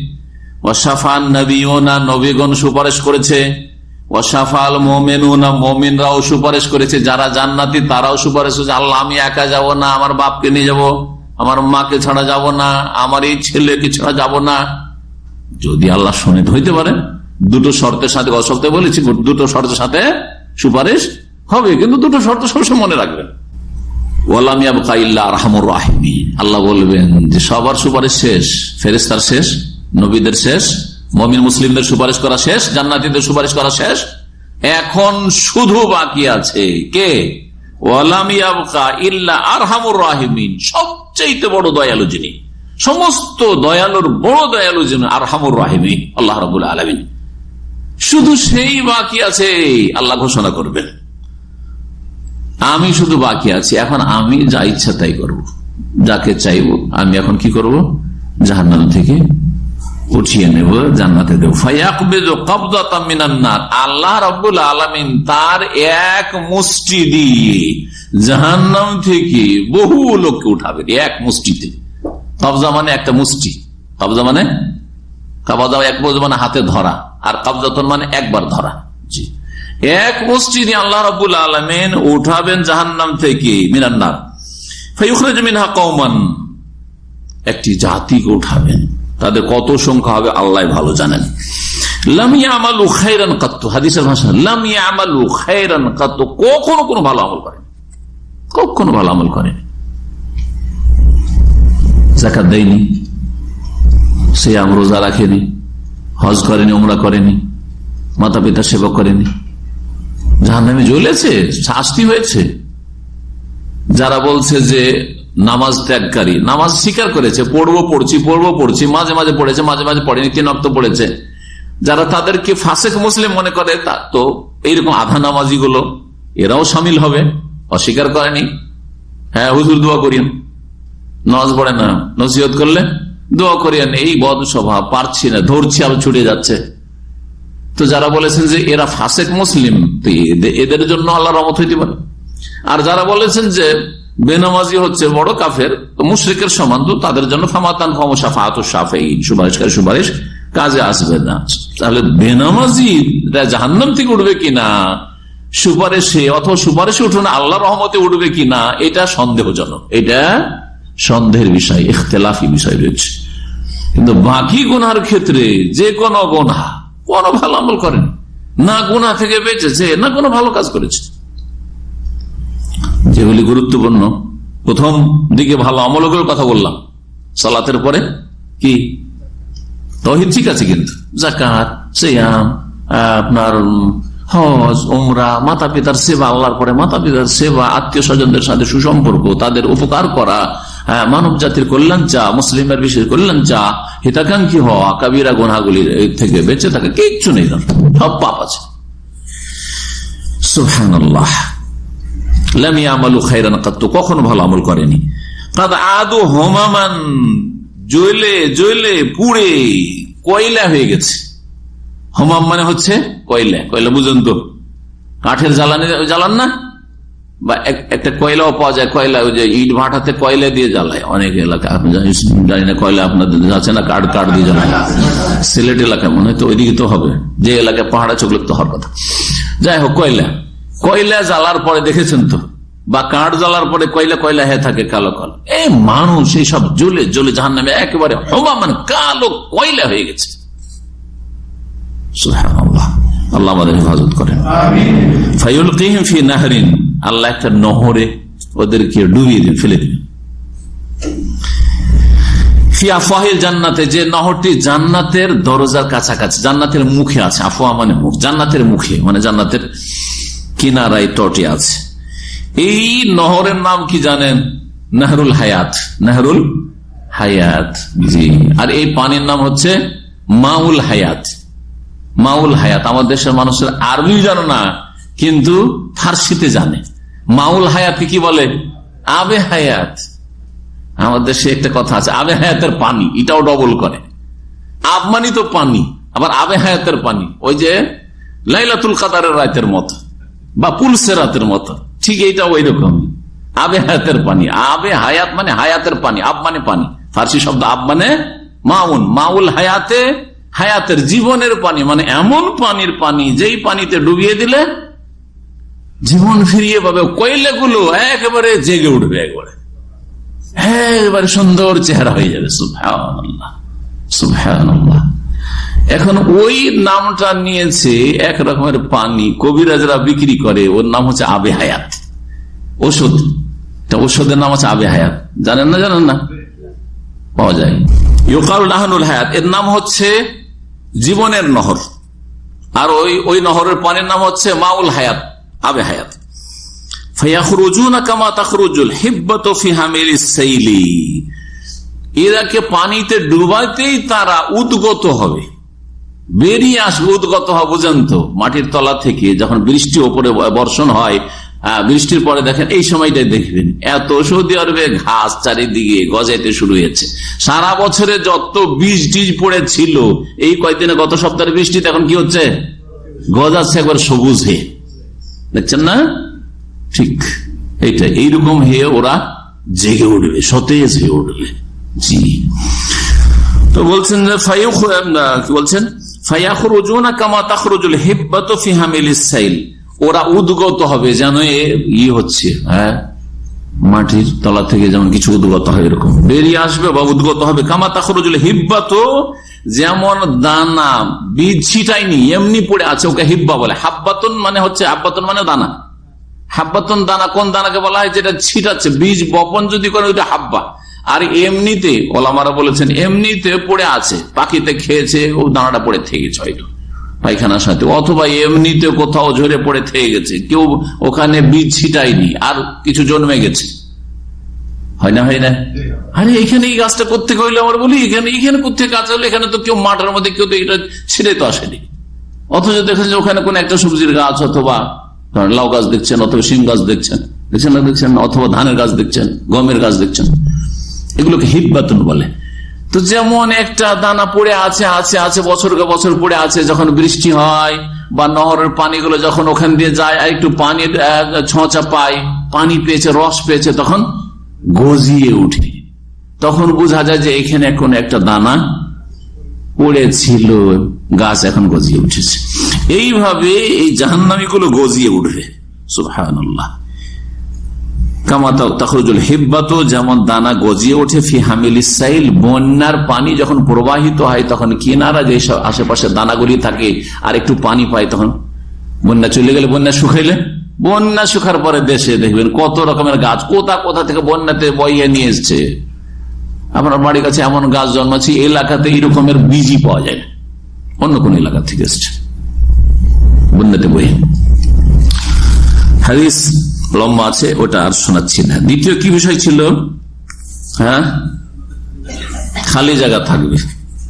ওয়াসাফান নবীনা নবীগণ সুপারিশ করেছে। ওয়াসাফাল মোমেনুনা, মোমিনরাও সুপারিশ করেছে। যারা জান্নাতি, তারাও সুপারিশ করেছে। আল্লাহ, আমি একা যাব না, আমার বাপকে নিয়ে যাব, আমার মাকে ছাড়া যাব না, আমার এই ছেলেকে ছাড়া যাব না। যদি আল্লাহ শুনে হইতে পারে দুটো শর্তের সাথে অসপ্তাহে বলেছি, দুটো শর্তের সাথে সুপারিশ হবে, কিন্তু দুটো শর্ত সবসময় মনে রাখবেন। আল্লাহ বলবেন যে সবার সুপারিশ শেষ ফেরেস্তার শেষ, নবীদের শেষ, মমিন মুসলিমদের সুপারিশ করা শেষ, জান্নাতিদের সুপারিশ করা শেষ। এখন শুধু বাকি আছে কে? সবচেয়ে বড় দয়ালু যিনি। সমস্ত দয়ালুর বড় দয়ালু যিনি আর হামুর রাহিমিন, আল্লাহ রবুল আলমিন। শুধু সেই বাকি আছে, আল্লাহ ঘোষণা করবেন। আমি শুধু বাকি আছি, এখন আমি যা ইচ্ছা তাই করব। যাকে চাইব, আমি এখন কি করব? জাহান্নাম থেকে উঠিয়ে নেব, জান্নাতে দেব। আল্লাহ রব্বুল আলমিন তার এক মুষ্টি দিয়ে জাহান্নাম থেকে বহু লোককে উঠাবে এক মুষ্টিতে কবজা মানে একটা মুষ্টি কবজা মানে? কবজা এক মানে হাতে ধরা। আর কবজাতন মানে একবার ধরা। জি। এক মসজিদে আল্লাহ রবুল আলমেন উঠাবেন জাহান্নাম থেকে মিনান্নার মিনহা কৌমান একটি জাতিকে উঠাবেন। তাদের কত সংখ্যা হবে আল্লাহ ভালো জানেন। কখনো কোনো ভালো আমল কখনো ভালো আমল দেয়নি। সে আমরোজা রাখেনি। হজ করেনি ওমরা করেনি। মাতা পিতার সেবা করেনি। জাহান্নামে জ্বলেছে, শাস্তি হয়েছে। যারা বলছে যে নামাজ ত্যাগকারী, নামাজ স্বীকার করেছে, পড়ব পড়ছি পড়ব পড়ছি, মাঝে মাঝে পড়েছে, মাঝে মাঝে পড়েনি, তিন অক্ত পড়েছে। যারা তাদেরকে ফাঁসেক মুসলিম মনে করে, তা তো এইরকম আধা নামাজি গুলো এরাও সামিল হবে, অস্বীকার করেনি। হ্যাঁ হুজুর দোয়া করিয়েন। নামাজ পড়ে না, নসিহত করলে দোয়া করিয়েন। এই বদ স্বভাব পারছি না, ধরছি, আবার ছুটে যাচ্ছে। তো যারা বলেছেন যে এরা ফাসেক মুসলিম এদের- জন্য আল্লাহ রহমত হইতে পারে। আর যারা বলেছেন যে বেনামাজি হচ্ছে বড় কাফের মুশ্রিকের সমান, তো তাদের জন্য ফামাতান সুপারিশকারী সুপারিশ কাজে আসবে না। তাহলে বেনামাজি জাহান্নাম থেকে উঠবে কিনা সুপারিশে অথবা সুপারিশে উঠুন, আল্লাহ রহমতে উঠবে কিনা এটা সন্দেহজনক। এটা সন্দেহের বিষয়, ইখতলাফি বিষয় রয়েছে। কিন্তু বাকি গুনার ক্ষেত্রে যে কোনো গোনা কোনো ভালো আমল করেন। না গুনা থেকে বেঁচেছে, না কোনো ভালো কাজ করেছে। যেগুলি গুরুত্বপূর্ণ, প্রথম দিকে ভালো আমলগুলোর কথা বললাম। সালাতের পরে কি? তহিদ ঠিক আছে কিন্তু। জাকাত সিয়াম, আপনার হজ ওমরা মাতা পিতার সেবা, আল্লাহর পরে মাতা পিতার সেবা আত্মীয় স্বজনদের সাথে সুসম্পর্ক, তাদের উপকার করা মানব জাতির কল্যাণ চা, মুসলিমের বিশেষ কল্যাণ চা, হিতাকাঙ্ক্ষী হওয়া, কাবিরা গোনাগুলির থেকে বেঁচে থাকা কিচ্ছু নেই। সব পাপ আছে। কাত্তু, কখনো ভালো আমল করেনি। পুড়ে, কয়লা হয়ে গেছে। হোমাম মানে হচ্ছে কয়লা। কয়লা বুঝুন তো। কাঠের জ্বালানি, জ্বালান না? বা একটা কয়লাও পাওয়া যায়, কয়লা, ওই যে ইট ভাটাতে কয়লা দিয়ে জ্বালায় অনেক এলাকা। জানি- না কয়লা আপনাদের আছে না কাঠ কাঠ দিয়ে জ্বালায়। সিলেট এলাকায় মনে হয় তো ওইদিকে তো হবে। যে এলাকায় পাহাড়া চোখলে তো হওয়ার কথা। যাই হোক, কয়লা। কয়লা জ্বালার পরে দেখেছেন তো? বা কাঠ জ্বালার পরে কয়লা কয়লা হয়ে থাকে কালো কালো। এই মানুষ এইসব জ্বলে জ্বলে জাহান নামে একেবারে হবা মানে কালো কয়লা হয়ে গেছে। সুবহানাল্লাহ। আল্লাহ আমাদের হেফাজত করেন। নাহরিন, আল্লাহ একটা নহরে ওদেরকে ডুবিয়ে দিন ফেলে দিন জান্নাতে, যে নহরটি জান্নাতের দরজার কাছাকাছি, জান্নাতের মুখে আছে। আফোয়া মানে মুখ, জান্নাতের মুখে মানে জান্নাতের কিনারায় তটে আছে। এই নহরের নাম কি জানেন? নেহরুল হায়াত নেহরুল হায়াত, জি। আর এই পানির নাম হচ্ছে মাউল হায়াত। মাউল হায়াত। আমার দেশের মানুষের আরবি জানো না, কিন্তু ফার্সিতে জানে। মাউল হায়াত কি বলে? আবে হায়াত। আমাদের দেশে একটা কথা আছে, আবে হায়াতের পানি, এটাও ডবল করে। আব মানি তো পানি, আবার আবে হায়াতের পানি। ওই যে লাইলাতুল কাদারের রাতের মতো, বা পুলসে রাতের মতো, ঠিক এইটা ওই রকম আবে হায়াতের পানি, আবে হায়াত মানে হায়াতের পানি আব মানে পানি। ফার্সি শব্দ আব মানে মাউন, মাউল হায়াতে হায়াতের জীবনের পানি মানে এমন পানির পানি, যেই পানিতে ডুবিয়ে দিলে জীবন ফিরিয়ে পাবে। কয়লাগুলো একেবারে জেগে উঠবে একবারে। একবারে সুন্দর চেহারা হয়ে যাবে। এখন ওই নামটা নিয়েছে এক রকমের পানি। কবিরাজরা বিক্রি করে, ওর নাম হচ্ছে আবে হায়াত। ওষুধ। ওষুধের নাম হচ্ছে আবে হায়াত। জানেন না জানেন না? পাওয়া যায়। ইউকাল হায়াত। এর নাম হচ্ছে জীবনের নহর। আর ওই ওই নহরের পানির নাম হচ্ছে মাউল হায়াত, আবে হায়াত। পানিতে ডুবাইতেই তারা উদ্গত হবে। বেরিয়ে আসবে উদ্গত মাটির তলা থেকে, যখন ওপরে বর্ষণ হয় বৃষ্টির পরে দেখেন, এই সময়টাই দেখবেন, এত সৌদি আরবে ঘাস চারিদিকে গজাইতে শুরু হয়েছে। সারা বছরে যত বীজ টিজ পড়েছিল, এই কয়েকদিনে গত সপ্তাহের বৃষ্টিতে এখন কি হচ্ছে? গজাচ্ছে একবার সবুজ হয়ে দেখছেন না? ঠিক এইটা এইরকম হয়ে ওরা জেগে উঠবে, সতেজ হয়ে উঠবে। জি। তো বলছেন কি বলছেন? ফাইয়াখরুজুনা কামা তাখরুজুল হিব্বাতু ফি হামিলিস সাইল। ওরা উদ্গত হবে যেন ই হচ্ছে হ্যাঁ? মাটির তলা থেকে যেমন কিছু উদ্গত হয় এরকম। বেরিয়ে আসবে বা উদ্গত হবে। কামা তাখরুজুল হিব্বাত, যেমন দানা, বীজ ছিটাইনি এমনি পড়ে আছে, ওকে হিব্বা বলে। হাব্বাতন মানে হচ্ছে, হাব্বাতন মানে দানা। হাব্বাতন দানা কোন দানাকে বলা হয়? যেটা ছিটাচ্ছে। বীজ বপন যদি করে, ওইটা হাব্বা। আর এমনিতে ওলামারা বলেছেন, এমনিতে পড়ে আছে। পাখিতে খেয়েছে, ও দানাটা পড়ে থেকে গেছে হয়তো। পায়খানার সাথে। অথবা এমনিতে কোথাও ঝরে পড়ে থেকে গেছে। কেউ ওখানে বীজ ছিটায়নি, আর কিছু জন্মে গেছে। হয় না হয় না? আরে এখানে এই গাছটা করতে হইলে আমার বলি? এখানে এখানে করতে গাছ হলে? এখানে তো কেউ মাঠের মধ্যে কেউ তো এটা ছিঁড়ে তো আসেনি। অথচ দেখেন যে ওখানে কোন একটা সবজির গাছ অথবা লাউ গাছ দেখছেন, অথবা শিম গাছ দেখছেন। দেখছেন না দেখছেন? অথবা ধানের গাছ দেখছেন, গমের গাছ দেখছেন। এগুলোকে হিব্বাতন বলে। তো যেমন একটা দানা পড়ে আছে আছে আছে বছরকে বছর পড়ে আছে, যখন বৃষ্টি হয় বা নহরের পানিগুলো যখন ওখান দিয়ে যায়, আর একটু পানির ছোঁচা পায়, পানি পেয়েছে, রস পেয়েছে, তখন গজিয়ে উঠে তখন বোঝা যায় যে এখানে কোন একটা দানা পড়েছিল, গাছ এখন গজিয়ে উঠেছে। এইভাবে এই জাহান্নামি গুলো গজিয়ে উঠবে। সুহান হেব্বাত, যেমন দানা গজিয়ে ওঠে, ফি হামিল বন্যার পানি যখন প্রবাহিত হয়, তখন কিনারা যে আশেপাশে দানাগুলি থাকে, আর একটু পানি পায়, তখন বন্যা চলে গেলে বন্যা শুকাইলে? বন্যা শুকার পরে দেশে দেখবেন কত রকমের গাছ, কোথা কোথা থেকে বন্যাতে বইয়ে নিয়ে এসছে। আপনার বাড়ির কাছে এমন গাছ জন্মাচ্ছে এলাকাতে এইরকমের বীজই পাওয়া যায় অন্য কোন এলাকা থেকে এসছে। বন্যাতে বইয়ে। হাদিস লম্বা আছে, ওটা আর শোনাচ্ছি না। দ্বিতীয় কি বিষয় ছিল? হ্যাঁ? খালি জায়গা থাকবে।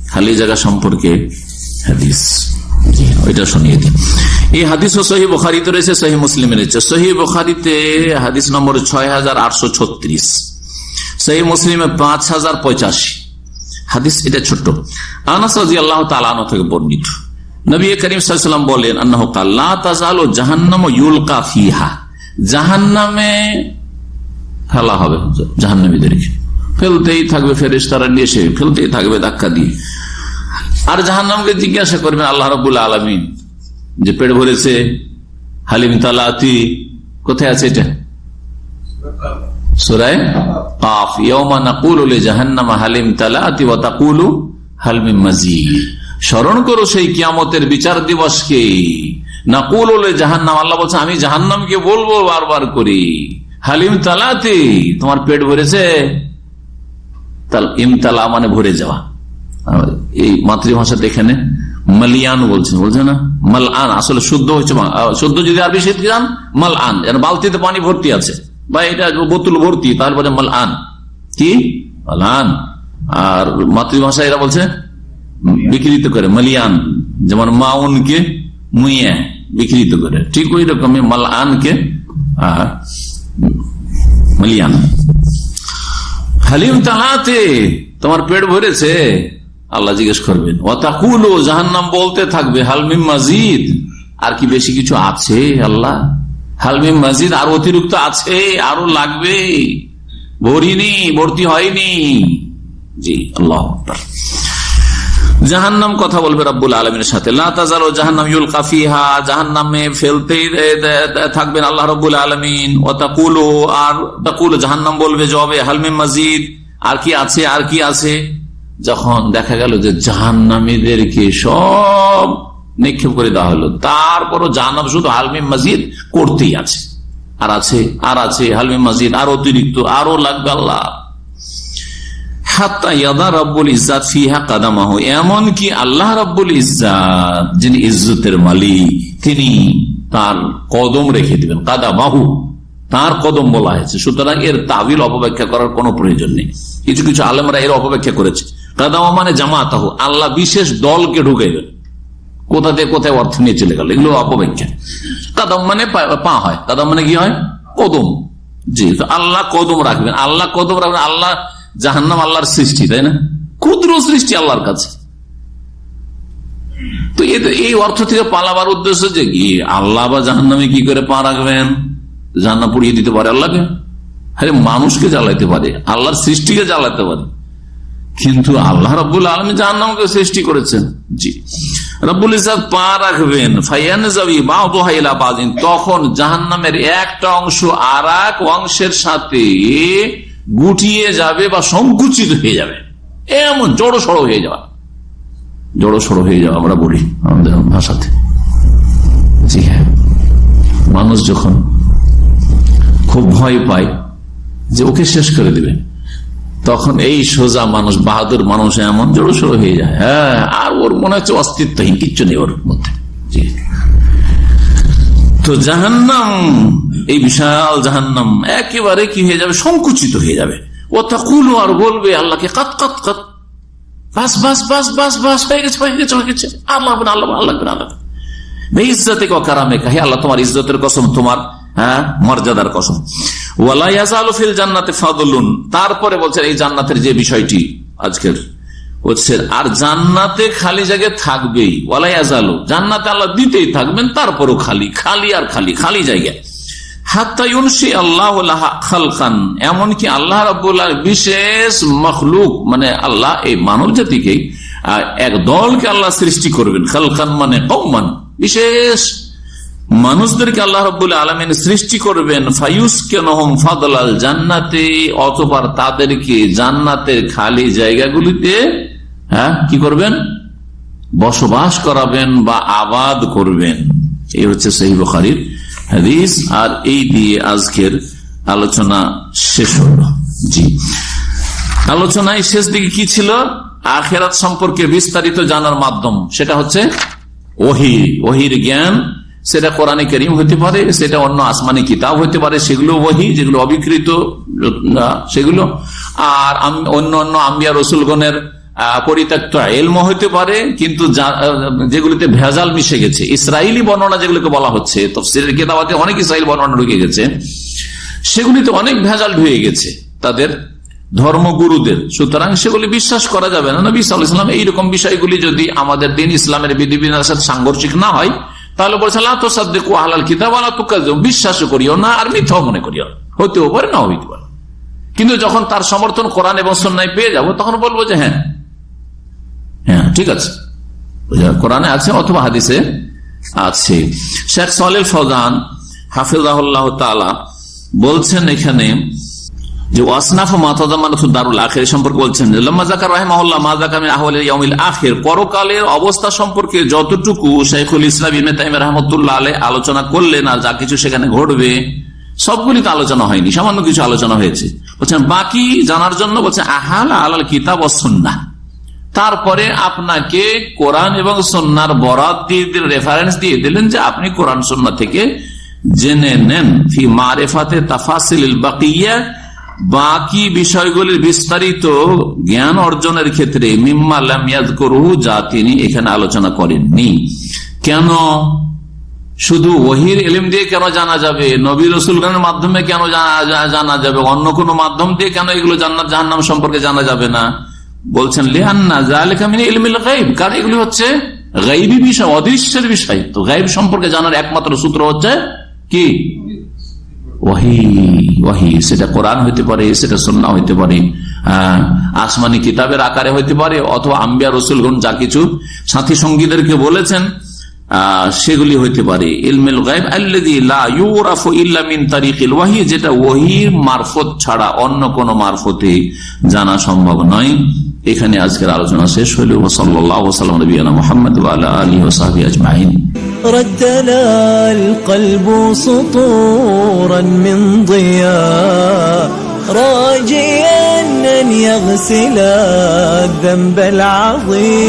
খালি জায়গা সম্পর্কে হাদিস। ওইটা শুনিয়ে দিই এই হাদিস ও সহি বখারিতে রয়েছে সহি মুসলিমে রয়েছে। সহি বখারিতে হাদিস নম্বর ছয় হাজার আটশো ছত্রিশ। মুসলিমে পাঁচ হাজার পঁচাশি। হাদিস এটা ছোট্ট। আনাস রাজি আল্লাহ তালানো থেকে বর্ণিত। নবী করিম সাল্লাম বলেন, আন্নাহ কাল্লা তাজাল ও জাহান্নাম ইউলকা ফিহা। জাহান্নামে ফেলা হবে জাহান্নামীদেরকে ফেলতেই থাকবে ফেরেস তারা নিয়ে এসে, ফেলতেই থাকবে ধাক্কা দিয়ে। আর জাহান্নামকে জিজ্ঞাসা করবেন আল্লাহ রবুল আলমিন, যে পেট ভরেছে, হালিম তালাতি, কোথায় আছে এটা? স্মরণ করো সেই কিয়ামতের বিচার দিবসকে। নাকুল ওলে জাহান্নাম, আল্লাহ বলছে, আমি জাহান্নামকে বলব বারবার করি। হালিম তালাতে, তোমার পেট ভরেছে ইমতালা মানে ভরে যাওয়া। এই মাতৃভাষাটা এখানে মালিয়ান বলছেন বলছে না? মাল আন আসলে শুদ্ধ হচ্ছে শুদ্ধ যদি আরবি শীত যান মাল আন বালতিতে পানি ভর্তি আছে। বা এটা বোতল ভর্তি, তারপরে মাল আন কি? মাল আন আর মাতৃভাষা এরা বলছে, বিকৃত করে, মালিয়ান। যেমন মাউনকে মুইয়া বিকৃত করে। ঠিক ওই রকমই মাল আনকে মালিয়ান। হালিম তাহাতে তোমার পেট ভরেছে? আল্লাহ জিজ্ঞেস করবেন। অতাকুলো জাহান্নাম বলতে থাকবে হালমিম মাজিদ। আর কি বেশি কিছু আছে আল্লাহ? হালমিম মাজিদ, আর অতিরিক্ত আছে, আরও লাগবে। ভরিনি, ভর্তি হয়নি। জি, আল্লাহ জাহান্নাম কথা বলবে রব্বুল আলমের সাথে। লাতাজাল জাহান্নাম ইউল কাফিহা জাহান্নামে ফেলতেই থাকবেন আল্লাহ রব্বুল আলমিন। ও তাকুলো, আর তাকুল, জাহান্নাম বলবে জবে হালমিম মাজিদ, আর কি আছে, আর কি আছে? যখন দেখা গেল যে জাহান্নামীদেরকে সব নিক্ষেপ করে দেওয়া হলো, তারপরও জাহান্নাম শুধু হালমিম মাজিদ করতেই আছে। আর আছে আর আছে হালমিম মাজিদ, আর অতিরিক্ত, আরও লাগবে আল্লাহ। এমনকি আল্লাহ রব্বুল ইজাত যিনি ইজ্জতের মালিক, তিনি তার কদম রেখে দিবেন। কাদামাহু, তার কদম বলা হয়েছে। সুতরাং এর তাবিল অপব্যাখ্যা করার কোন প্রয়োজন নেই। কিছু কিছু আলমরা এর অপব্যাখ্যা করেছে। কাদামা মানে জামাতাহু। আল্লাহ বিশেষ দলকে ঢুকাইবেন। কোথা থেকে কোথায় অর্থ নিয়ে চলে গেল, এগুলো অপব্যাখ্যা। কাদম মানে পা হয়। কাদম মানে কি হয়? কদম। জি আল্লাহ কদম রাখবেন। আল্লাহ কদম রাখবেন। আল্লাহ জাহান্নাম আল্লাহর সৃষ্টি, তাই না? ক্ষুদ্র সৃষ্টি আল্লাহর কাছে। তো এই অর্থ থেকে পালাবার উদ্দেশ্য যে আল্লাহ বা জাহান্নামে কি করে পা রাখবেন? জাহান্না পুড়িয়ে দিতে পারে আল্লাহকে? আরে মানুষকে জ্বালাইতে পারে, আল্লাহর সৃষ্টিকে জ্বালাতে পারে। কিন্তু আল্লাহ রব্বুল আলমী জাহান্নামকে সৃষ্টি করেছেন। জি। রব্বুল ইসাদ পা রাখবেন। তখন জাহান্নামের একটা অংশ আর অংশের সাথে গুটিয়ে যাবে বা সংকুচিত হয়ে যাবে। এমন জড়ো সড়ো হয়ে যাওয়া। জড়ো সড়ো হয়ে যাওয়া আমরা বলি আমাদের ভাষাতে। জি হ্যাঁ। মানুষ যখন খুব ভয় পায় যে ওকে শেষ করে দেবে, তখন এই সোজা মানুষ, বাহাদুর মানুষ এমন জড়ো সড়ো হয়ে যায়। হ্যাঁ আর ওর মনে হচ্ছে অস্তিত্বহীন, কিচ্ছু নেই ওর মধ্যে। জি। তো জাহান্নাম, এই বিশাল জাহান্নাম, একেবারে কি হয়ে যাবে? সংকুচিত হয়ে যাবে। ও তাকুলু আর বলবে, আল্লাহকে কাত কাত কাত। বাস বাস বাস বাস বাস, হয়ে গেছে হয়ে গেছে হয়ে গেছে। আল্লাহ আল্লাহ আল্লাহ আল্লাহ ইজ্জতে আল্লাহ, তোমার ইজ্জতের কসম, তোমার হ্যাঁ মর্যাদার কসম। তারপরে বলছেন, এই জান্নাতের যে বিষয়টি আজকের। হচ্ছে আর জান্নাতে খালি জায়গায় থাকবেই, ওয়ালাই আজালো জান্নাতে আল্লাহ দিতেই থাকবেন, তারপরও খালি খালি আর খালি খালি জায়গায়। আল্লাহ খালখান এমনকি আল্লাহ রাবুল্লাহ বিশেষ মখলুক মানে আল্লাহ এই মানব জাতিকে এক দলকে আল্লাহ সৃষ্টি করবেন। খালখান মানে কৌমান বিশেষ মানুষদেরকে আল্লাহ রবুল্লা আলমিন সৃষ্টি করবেন ফায়ুস কেন ফাদলাল জান্নাতে অতবার তাদেরকে জান্নাতের খালি জায়গাগুলিতে হ্যাঁ কি করবেন? বসবাস করাবেন বা আবাদ করবেন। এই হচ্ছে সেই বখারির হাদিস, আর এই দিয়ে আজকের আলোচনা শেষ হল। জি। আলোচনায় শেষ দিকে কি ছিল? আখেরাত সম্পর্কে বিস্তারিত জানার মাধ্যম, সেটা হচ্ছে ওহি, ওহির জ্ঞান সেটা কোরআনে করিম হতে পারে, সেটা অন্য আসমানি কিতাব হতে পারে, সেগুলো বহি যেগুলো অবিকৃত সেগুলো। আর অন্য অন্য আম্বিয়া রসুলগণের পরিত্যক্ত এলম হইতে পারে, কিন্তু যেগুলিতে ভেজাল মিশে গেছে। ইসরায়েলি বর্ণনা যেগুলোকে বলা হচ্ছে তফসিলের অনেক ইসরায়েল বর্ণনা ঢুকে গেছে, সেগুলিতে অনেক ভেজাল ঢুকে গেছে তাদের ধর্মগুরুদের। সুতরাং সেগুলি বিশ্বাস করা যাবে না। নবী সাল্লাম এইরকম বিষয়গুলি যদি আমাদের দিন ইসলামের বিধিবিধানের সাথে সাংঘর্ষিক না হয় তাহলে বলছে আল্লাহ তো সাদ্দিকু আহলাল কিতাব আল্লাহ তো বিশ্বাসও করিও না আর মিথ্যাও মনে করিও হতেও পারে না হইতে পারে। কিন্তু যখন তার সমর্থন কোরআন এবং সন্ন্যায় পেয়ে যাব, তখন বলব যে হ্যাঁ হ্যাঁ ঠিক আছে। কোরআনে আছে অথবা হাদিসে আছে। শেখ সালিল ফৌজান তালা বলছেন এখানে যে ওয়াসনাফ দারুল আখের সম্পর্কে বলছেন আখের। পরকালের অবস্থা সম্পর্কে যতটুকু শেখুল ইসলাম রহমতুল্লাহ আলে আলোচনা করলেন আর যা কিছু সেখানে ঘটবে সবগুলি তো আলোচনা হয়নি, সামান্য কিছু আলোচনা হয়েছে। বলছেন, বাকি জানার জন্য বলছে, আহাল আলাল কিতাব অসন্না তারপরে আপনাকে কোরআন এবং সন্ন্যার বরাত দিয়ে রেফারেন্স দিয়ে দিলেন যে আপনি কোরআন সন্না থেকে জেনে নেন। ফি মারেফাতে তাফাসিল বাকিয়া বাকি বিষয়গুলির বিস্তারিত জ্ঞান অর্জনের ক্ষেত্রে মিম্মা লামিয়াদ করু যা তিনি এখানে আলোচনা করেননি। কেন? শুধু ওহির এলিম দিয়ে কেন জানা যাবে? নবী রসুলগানের মাধ্যমে কেন জানা যাবে? অন্য কোনো মাধ্যম দিয়ে কেন এগুলো জান্নাত, জাহান্নাম সম্পর্কে জানা যাবে না? বলছেন লেহান্না জালেকামিনী ইলমিল গাইব কারণ এগুলি হচ্ছে গাইবি বিষয়, অদৃশ্যের বিষয়। তো গাইব সম্পর্কে জানার একমাত্র সূত্র হচ্ছে কি? ওয়াহি ওয়াহি, সেটা কোরআন হইতে পারে, সেটা সন্না হইতে পারে আসমানি কিতাবের আকারে হইতে পারে, অথবা আম্বিয়া রসুলগণ যা কিছু সাথী সঙ্গীদেরকে বলেছেন সেগুলি হইতে পারে। ইলমেল গাইব ওয়াহি, যেটা ওহির মারফত ছাড়া অন্য কোন মারফতে জানা সম্ভব নয়। এখানে আজকের আলোচনা শেষ হইল সাল্লাহ সাল্লাম নবীনা মোহাম্মদ আলী ওসাহাবি আজমাইন ردنا القلب سطورا من ضياء راجيا أن يغسل الذنب العظيم